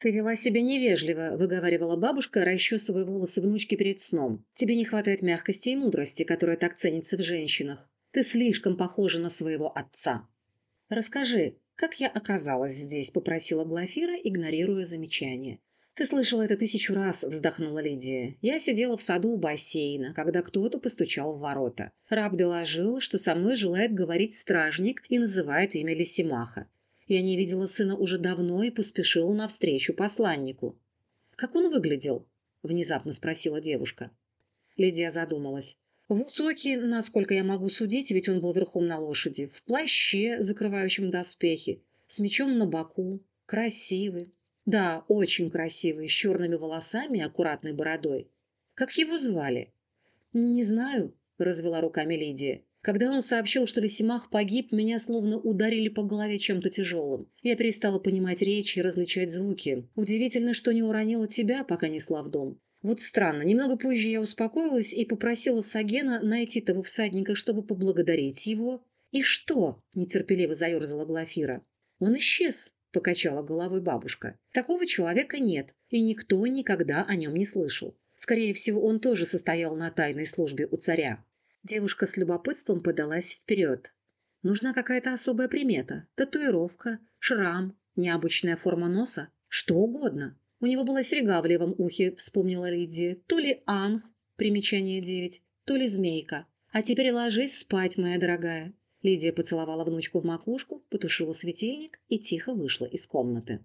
«Ты вела себя невежливо», – выговаривала бабушка, расчесывая волосы внучки перед сном. «Тебе не хватает мягкости и мудрости, которая так ценится в женщинах. Ты слишком похожа на своего отца». «Расскажи, как я оказалась здесь?» – попросила Глафира, игнорируя замечание. «Ты слышала это тысячу раз», – вздохнула Лидия. «Я сидела в саду у бассейна, когда кто-то постучал в ворота. Раб доложил, что со мной желает говорить стражник и называет имя Лисимаха. Я не видела сына уже давно и поспешила навстречу посланнику. «Как он выглядел?» – внезапно спросила девушка. Лидия задумалась. Высокий, насколько я могу судить, ведь он был верхом на лошади, в плаще, закрывающем доспехи, с мечом на боку, красивый. Да, очень красивый, с черными волосами и аккуратной бородой. Как его звали? Не знаю, развела руками Лидия. Когда он сообщил, что Лисимах погиб, меня словно ударили по голове чем-то тяжелым. Я перестала понимать речь и различать звуки. Удивительно, что не уронила тебя, пока несла в дом. Вот странно, немного позже я успокоилась и попросила Сагена найти того всадника, чтобы поблагодарить его. «И что?» – нетерпеливо заерзала Глафира. «Он исчез», – покачала головой бабушка. «Такого человека нет, и никто никогда о нем не слышал. Скорее всего, он тоже состоял на тайной службе у царя. Девушка с любопытством подалась вперед. Нужна какая-то особая примета. Татуировка, шрам, необычная форма носа. Что угодно. У него была серьга в левом ухе, вспомнила Лидия. То ли анх, примечание девять, то ли змейка. А теперь ложись спать, моя дорогая. Лидия поцеловала внучку в макушку, потушила светильник и тихо вышла из комнаты.